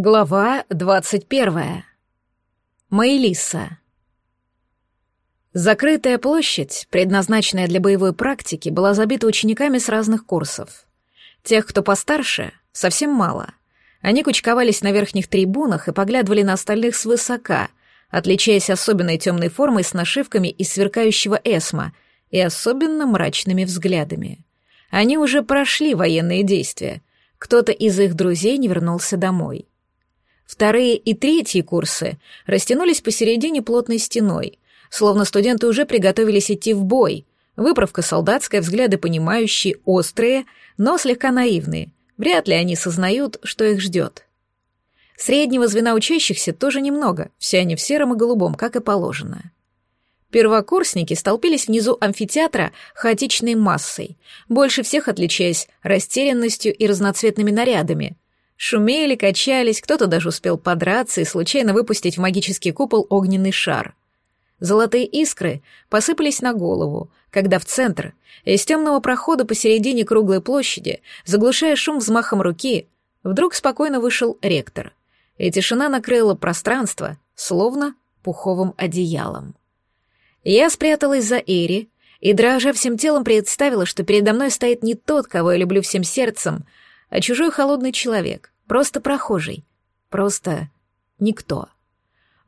Глава двадцать первая. Маэлиса. Закрытая площадь, предназначенная для боевой практики, была забита учениками с разных курсов. Тех, кто постарше, совсем мало. Они кучковались на верхних трибунах и поглядывали на остальных свысока, отличаясь особенной темной формой с нашивками из сверкающего эсма и особенно мрачными взглядами. Они уже прошли военные действия. Кто-то из их друзей не вернулся домой. Вторые и третьи курсы растянулись посередине плотной стеной, словно студенты уже приготовились идти в бой. Выправка солдатская, взгляды понимающие, острые, но слегка наивные. Вряд ли они сознают, что их ждет. Среднего звена учащихся тоже немного, все они в сером и голубом, как и положено. Первокурсники столпились внизу амфитеатра хаотичной массой, больше всех отличаясь растерянностью и разноцветными нарядами — Шумели, качались, кто-то даже успел подраться и случайно выпустить в магический купол огненный шар. Золотые искры посыпались на голову, когда в центр, из темного прохода посередине круглой площади, заглушая шум взмахом руки, вдруг спокойно вышел ректор, и тишина накрыла пространство, словно пуховым одеялом. Я спряталась за Эри и, дрожа всем телом, представила, что передо мной стоит не тот, кого я люблю всем сердцем, а чужой холодный человек, просто прохожий, просто никто.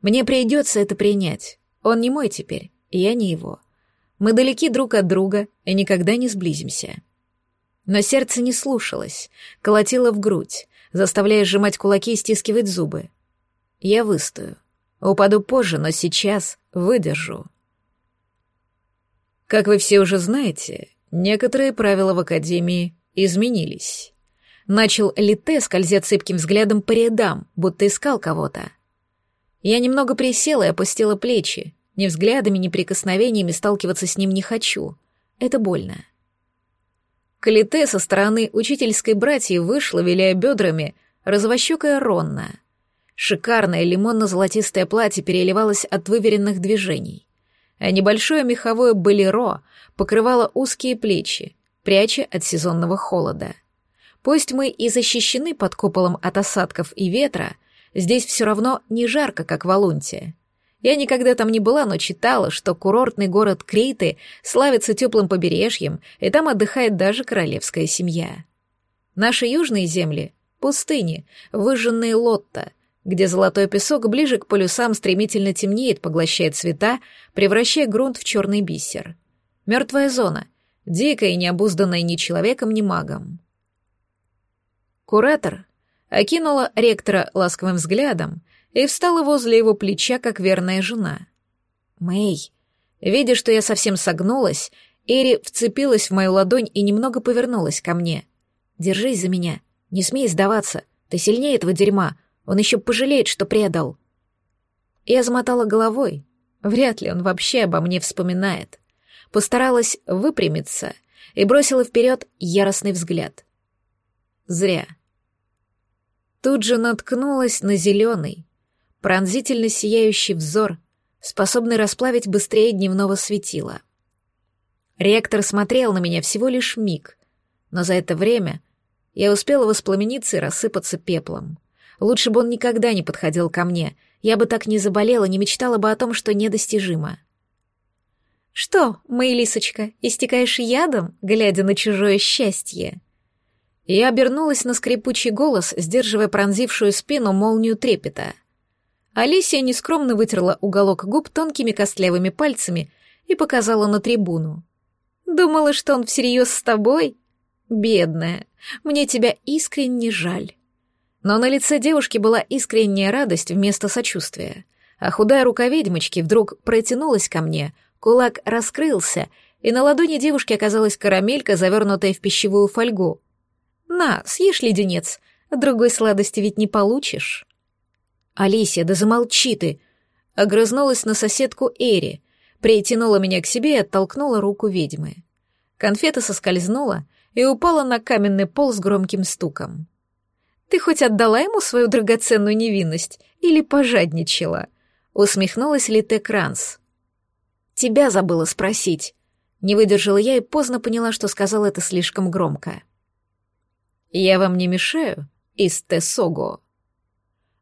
Мне придется это принять. Он не мой теперь, и я не его. Мы далеки друг от друга и никогда не сблизимся. Но сердце не слушалось, колотило в грудь, заставляя сжимать кулаки и стискивать зубы. Я выстою. Упаду позже, но сейчас выдержу. Как вы все уже знаете, некоторые правила в Академии изменились. Начал Лите, скользя цепким взглядом по рядам, будто искал кого-то. Я немного присела и опустила плечи. Ни взглядами, ни прикосновениями сталкиваться с ним не хочу. Это больно. К Лите со стороны учительской братьи вышла, виляя бедрами, розовощекая Ронна. Шикарное лимонно-золотистое платье переливалось от выверенных движений, а небольшое меховое болеро покрывало узкие плечи, пряча от сезонного холода. Пусть мы и защищены под куполом от осадков и ветра, здесь все равно не жарко, как в Алунте. Я никогда там не была, но читала, что курортный город Криты славится теплым побережьем, и там отдыхает даже королевская семья. Наши южные земли — пустыни, выжженные лотта, где золотой песок ближе к полюсам стремительно темнеет, поглощает цвета, превращая грунт в черный бисер. Мертвая зона, дикая и необузданная ни человеком, ни магом. Куратор окинула ректора ласковым взглядом и встала возле его плеча, как верная жена. «Мэй!» Видя, что я совсем согнулась, Эри вцепилась в мою ладонь и немного повернулась ко мне. «Держись за меня. Не смей сдаваться. Ты сильнее этого дерьма. Он еще пожалеет, что предал». Я замотала головой. Вряд ли он вообще обо мне вспоминает. Постаралась выпрямиться и бросила вперед яростный взгляд. Зря. Тут же наткнулась на зеленый, пронзительно сияющий взор, способный расплавить быстрее дневного светила. Ректор смотрел на меня всего лишь миг, но за это время я успела воспламениться и рассыпаться пеплом. Лучше бы он никогда не подходил ко мне, я бы так не заболела, не мечтала бы о том, что недостижимо. «Что, моя лисочка, истекаешь ядом, глядя на чужое счастье?» Я обернулась на скрипучий голос, сдерживая пронзившую спину молнию трепета. Алисия нескромно вытерла уголок губ тонкими костлявыми пальцами и показала на трибуну. «Думала, что он всерьез с тобой? Бедная, мне тебя искренне жаль». Но на лице девушки была искренняя радость вместо сочувствия, а худая рука ведьмочки вдруг протянулась ко мне, кулак раскрылся, и на ладони девушки оказалась карамелька, завернутая в пищевую фольгу — на, съешь леденец, другой сладости ведь не получишь. Алисия, да замолчи ты! Огрызнулась на соседку Эри, притянула меня к себе и оттолкнула руку ведьмы. Конфета соскользнула и упала на каменный пол с громким стуком. «Ты хоть отдала ему свою драгоценную невинность или пожадничала?» — усмехнулась Лите Кранс. «Тебя забыла спросить». Не выдержала я и поздно поняла, что сказала это слишком громко. «Я вам не мешаю, Истесого?»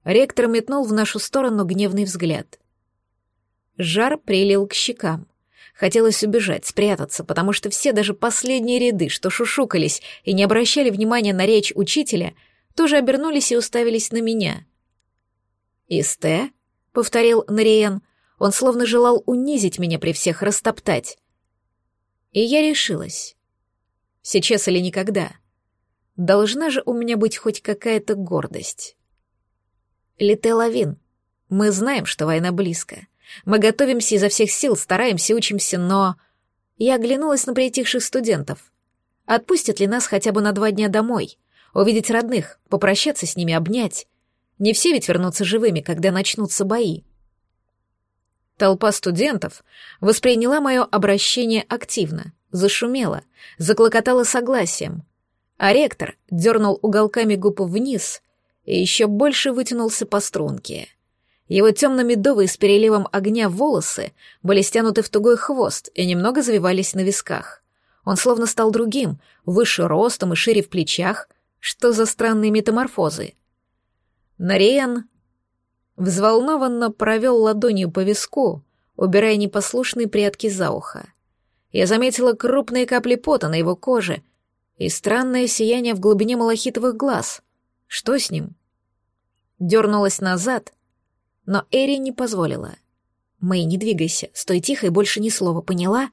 Ректор метнул в нашу сторону гневный взгляд. Жар прилил к щекам. Хотелось убежать, спрятаться, потому что все, даже последние ряды, что шушукались и не обращали внимания на речь учителя, тоже обернулись и уставились на меня. «Исте?» — повторил Нариен. Он словно желал унизить меня при всех, растоптать. И я решилась. Сейчас или никогда. Должна же у меня быть хоть какая-то гордость. Лите Лавин, мы знаем, что война близко. Мы готовимся изо всех сил, стараемся, учимся, но... Я оглянулась на притихших студентов. Отпустят ли нас хотя бы на два дня домой? Увидеть родных, попрощаться с ними, обнять? Не все ведь вернутся живыми, когда начнутся бои. Толпа студентов восприняла мое обращение активно, зашумела, заклокотала согласием, а ректор дернул уголками губ вниз и еще больше вытянулся по струнке — его темно-медовые с переливом огня волосы были стянуты в тугой хвост и немного завивались на висках. Он словно стал другим, выше ростом и шире в плечах. Что за странные метаморфозы? Нариен взволнованно провел ладонью по виску, убирая непослушные прятки за ухо. Я заметила крупные капли пота на его коже и странное сияние в глубине малахитовых глаз. Что с ним? Дернулась назад — но Эри не позволила. «Мэй, не двигайся, стой тихо и больше ни слова, поняла?»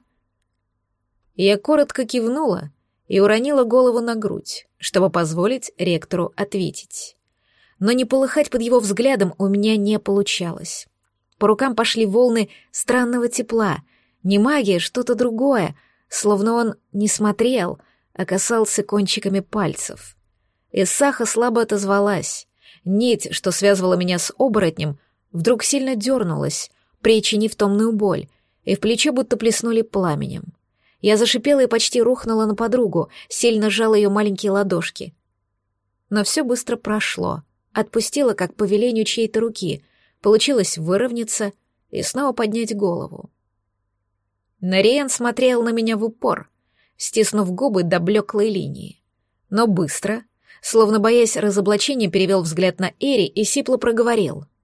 Я коротко кивнула и уронила голову на грудь, чтобы позволить ректору ответить. Но не полыхать под его взглядом у меня не получалось. По рукам пошли волны странного тепла, не магия, что-то другое, словно он не смотрел, а касался кончиками пальцев. Исаха слабо отозвалась. Нить, что связывала меня с оборотнем, вдруг сильно дернулась, причинив томную боль, и в плечо будто плеснули пламенем. Я зашипела и почти рухнула на подругу, сильно сжала ее маленькие ладошки. Но все быстро прошло, отпустила, как по велению чьей-то руки, получилось выровняться и снова поднять голову. Нариен смотрел на меня в упор, стиснув губы до блеклой линии. Но быстро, словно боясь разоблачения, перевел взгляд на Эри и сипло проговорил —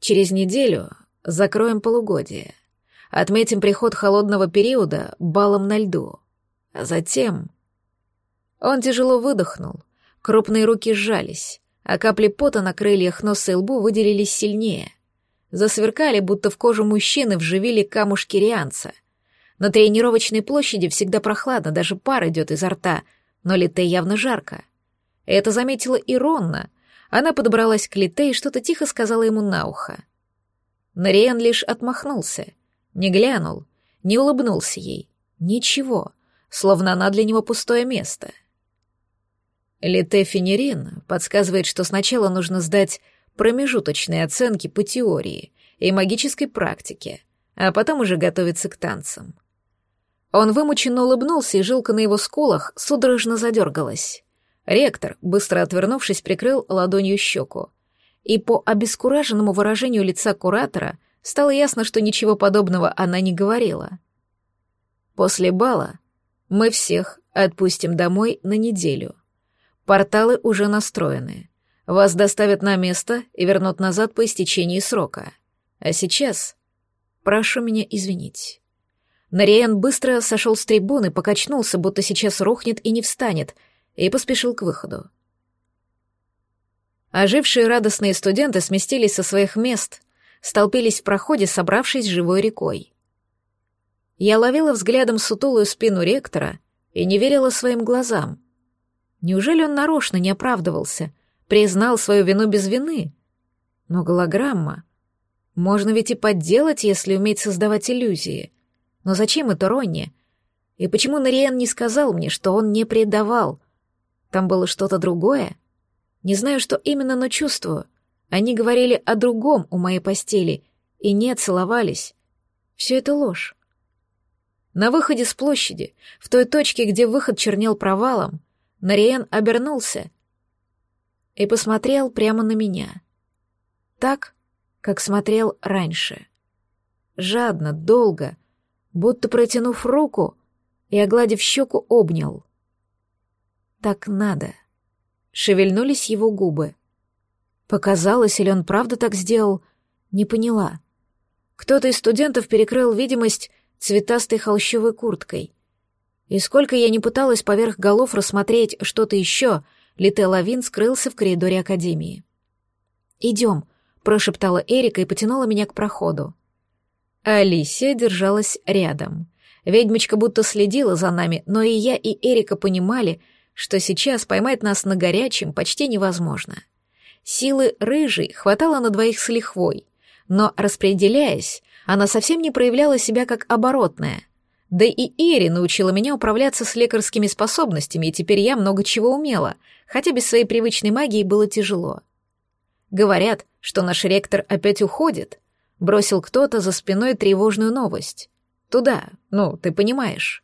Через неделю закроем полугодие. Отметим приход холодного периода балом на льду. А затем... Он тяжело выдохнул, крупные руки сжались, а капли пота на крыльях носа и лбу выделились сильнее. Засверкали, будто в кожу мужчины вживили камушки рианца. На тренировочной площади всегда прохладно, даже пар идет изо рта, но Лите явно жарко. Это заметила и Ронна, она подобралась к Лите и что-то тихо сказала ему на ухо. Нариен лишь отмахнулся, не глянул, не улыбнулся ей. Ничего, словно она для него пустое место. Лите Фенерин подсказывает, что сначала нужно сдать промежуточные оценки по теории и магической практике, а потом уже готовиться к танцам. Он вымученно улыбнулся, и жилка на его скулах судорожно задергалась. Ректор, быстро отвернувшись, прикрыл ладонью щеку. И по обескураженному выражению лица куратора стало ясно, что ничего подобного она не говорила. После бала мы всех отпустим домой на неделю. Порталы уже настроены. Вас доставят на место и вернут назад по истечении срока. А сейчас прошу меня извинить. Нариен быстро сошел с трибуны, покачнулся, будто сейчас рухнет и не встанет — и поспешил к выходу. Ожившие радостные студенты сместились со своих мест, столпились в проходе, собравшись живой рекой. Я ловила взглядом сутулую спину ректора и не верила своим глазам. Неужели он нарочно не оправдывался, признал свою вину без вины? Но голограмма... Можно ведь и подделать, если уметь создавать иллюзии. Но зачем это Ронни? И почему Нариен не сказал мне, что он не предавал, там было что-то другое? Не знаю, что именно, но чувствую. Они говорили о другом у моей постели и не целовались. Все это ложь. На выходе с площади, в той точке, где выход чернел провалом, Нариен обернулся и посмотрел прямо на меня. Так, как смотрел раньше. Жадно, долго, будто протянув руку и, огладив щеку, обнял — так надо. Шевельнулись его губы. Показалось, или он правда так сделал? Не поняла. Кто-то из студентов перекрыл видимость цветастой холщовой курткой. И сколько я не пыталась поверх голов рассмотреть что-то еще, Лите Лавин скрылся в коридоре Академии. «Идем», — прошептала Эрика и потянула меня к проходу. Алисия держалась рядом. Ведьмочка будто следила за нами, но и я, и Эрика понимали, что сейчас поймать нас на горячем почти невозможно. Силы рыжей хватало на двоих с лихвой, но, распределяясь, она совсем не проявляла себя как оборотная. Да и Эри научила меня управляться с лекарскими способностями, и теперь я много чего умела, хотя без своей привычной магии было тяжело. Говорят, что наш ректор опять уходит. Бросил кто-то за спиной тревожную новость. Туда, ну, ты понимаешь.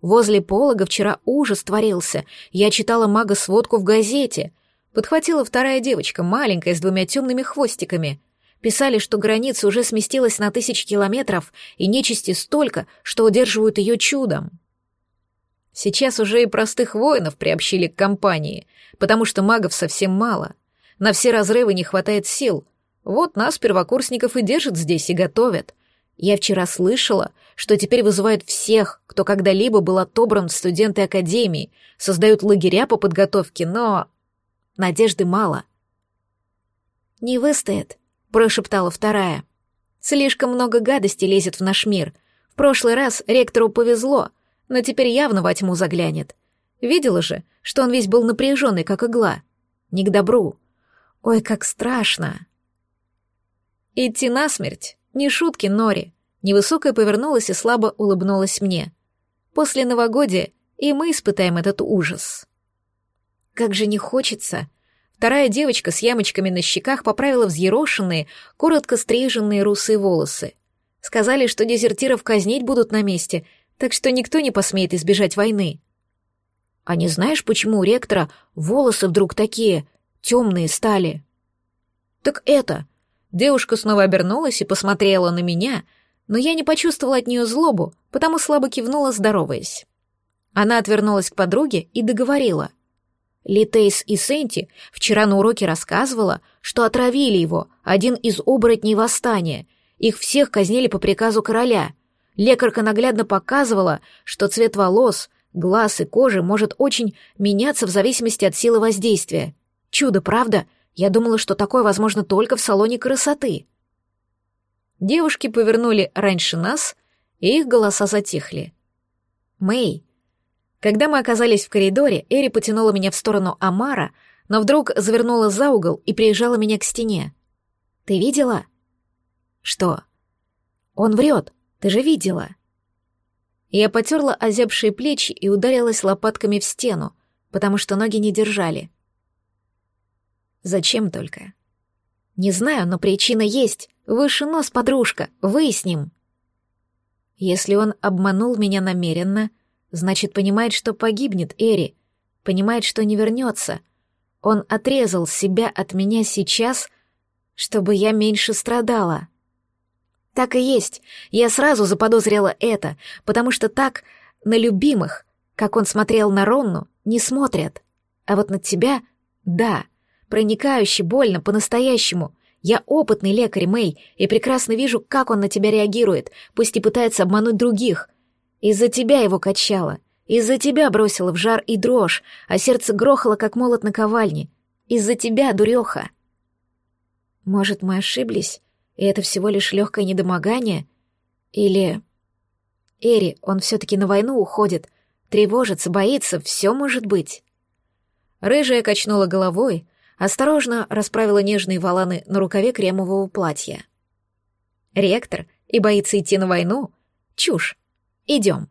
Возле полога вчера ужас творился. Я читала мага-сводку в газете. Подхватила вторая девочка, маленькая, с двумя темными хвостиками — Писали, что граница уже сместилась на тысячи километров, и нечисти столько, что удерживают ее чудом. Сейчас уже и простых воинов приобщили к компании, потому что магов совсем мало. На все разрывы не хватает сил. Вот нас, первокурсников, и держат здесь, и готовят. Я вчера слышала, что теперь вызывают всех, кто когда-либо был отобран в студенты Академии, создают лагеря по подготовке, но... Надежды мало. «Не выстоят», прошептала вторая. Слишком много гадости лезет в наш мир. В прошлый раз ректору повезло, но теперь явно во тьму заглянет. Видела же, что он весь был напряженный, как игла. Не к добру. Ой, как страшно. Идти насмерть. Не шутки, Нори. Невысокая повернулась и слабо улыбнулась мне. После новогодия и мы испытаем этот ужас. Как же не хочется, Вторая девочка с ямочками на щеках поправила взъерошенные, коротко стриженные русые волосы. Сказали, что дезертиров казнить будут на месте, так что никто не посмеет избежать войны. А не знаешь, почему у ректора волосы вдруг такие темные стали? Так это... Девушка снова обернулась и посмотрела на меня, но я не почувствовала от нее злобу, потому слабо кивнула, здороваясь. Она отвернулась к подруге и договорила — Литейс и Сенти вчера на уроке рассказывала, что отравили его, один из оборотней восстания. Их всех казнили по приказу короля. Лекарка наглядно показывала, что цвет волос, глаз и кожи может очень меняться в зависимости от силы воздействия. Чудо, правда? Я думала, что такое возможно только в салоне красоты. Девушки повернули раньше нас, и их голоса затихли. «Мэй, когда мы оказались в коридоре, Эри потянула меня в сторону Амара, но вдруг завернула за угол и приезжала меня к стене. «Ты видела?» «Что?» «Он врет, ты же видела». Я потерла озябшие плечи и ударилась лопатками в стену, потому что ноги не держали. Зачем только? Не знаю, но причина есть. Выше нос, подружка, выясним. Если он обманул меня намеренно — Значит, понимает, что погибнет Эри, понимает, что не вернется. Он отрезал себя от меня сейчас, чтобы я меньше страдала. Так и есть. Я сразу заподозрила это, потому что так на любимых, как он смотрел на Ронну, не смотрят. А вот на тебя — да, проникающе больно, по-настоящему. Я опытный лекарь, Мэй, и прекрасно вижу, как он на тебя реагирует, пусть и пытается обмануть других. Из-за тебя его качало, из-за тебя бросило в жар и дрожь, а сердце грохало, как молот на ковальне. Из-за тебя, дуреха. Может, мы ошиблись, и это всего лишь легкое недомогание? Или... Эри, он все-таки на войну уходит, тревожится, боится, все может быть. Рыжая качнула головой, осторожно расправила нежные воланы на рукаве кремового платья. Ректор и боится идти на войну? Чушь. Идем.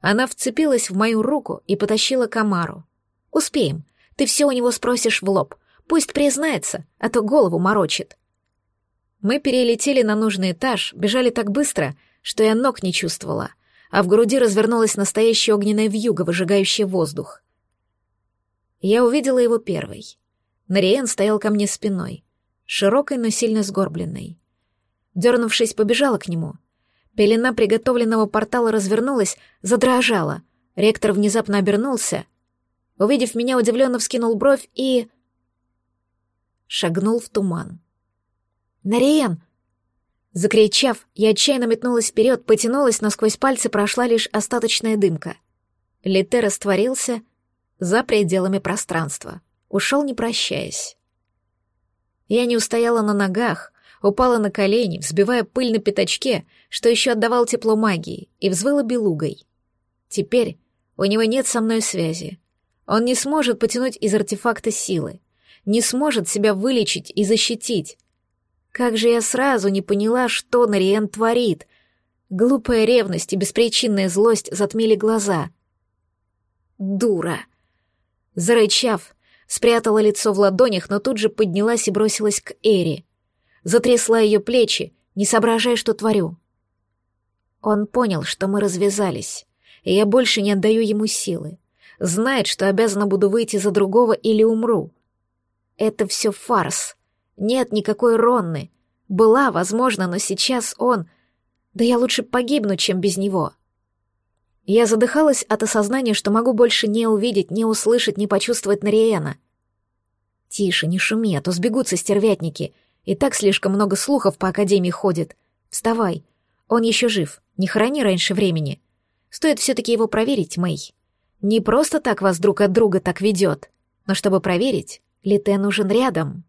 Она вцепилась в мою руку и потащила к Амару. Успеем. Ты все у него спросишь в лоб. Пусть признается, а то голову морочит. Мы перелетели на нужный этаж, бежали так быстро, что я ног не чувствовала, а в груди развернулась настоящая огненная вьюга, выжигающая воздух. Я увидела его первой. Нариен стоял ко мне спиной, широкой, но сильно сгорбленной. Дернувшись, побежала к нему — Пелена приготовленного портала развернулась, задрожала. Ректор внезапно обернулся. Увидев меня, удивленно вскинул бровь и... шагнул в туман. «Нариен!» Закричав, я отчаянно метнулась вперед, потянулась, но сквозь пальцы прошла лишь остаточная дымка. Лите растворился за пределами пространства. Ушел, не прощаясь. Я не устояла на ногах, упала на колени, взбивая пыль на пятачке, что еще отдавал тепло магии, и взвыла белугой. Теперь у него нет со мной связи. Он не сможет потянуть из артефакта силы, не сможет себя вылечить и защитить. Как же я сразу не поняла, что Нариен творит. Глупая ревность и беспричинная злость затмили глаза. Дура. Зарычав, спрятала лицо в ладонях, но тут же поднялась и бросилась к Эри. Затрясла ее плечи, не соображая, что творю. Он понял, что мы развязались, и я больше не отдаю ему силы. Знает, что обязана буду выйти за другого или умру. Это все фарс. Нет никакой Ронны. Была, возможно, но сейчас он... Да я лучше погибну, чем без него. Я задыхалась от осознания, что могу больше не увидеть, не услышать, не почувствовать Нариэна. Тише, не шуми, а то сбегутся стервятники. И так слишком много слухов по Академии ходит. Вставай. Он еще жив. Не храни раньше времени. Стоит все-таки его проверить, Мэй. Не просто так вас друг от друга так ведет, но чтобы проверить, Лите нужен рядом.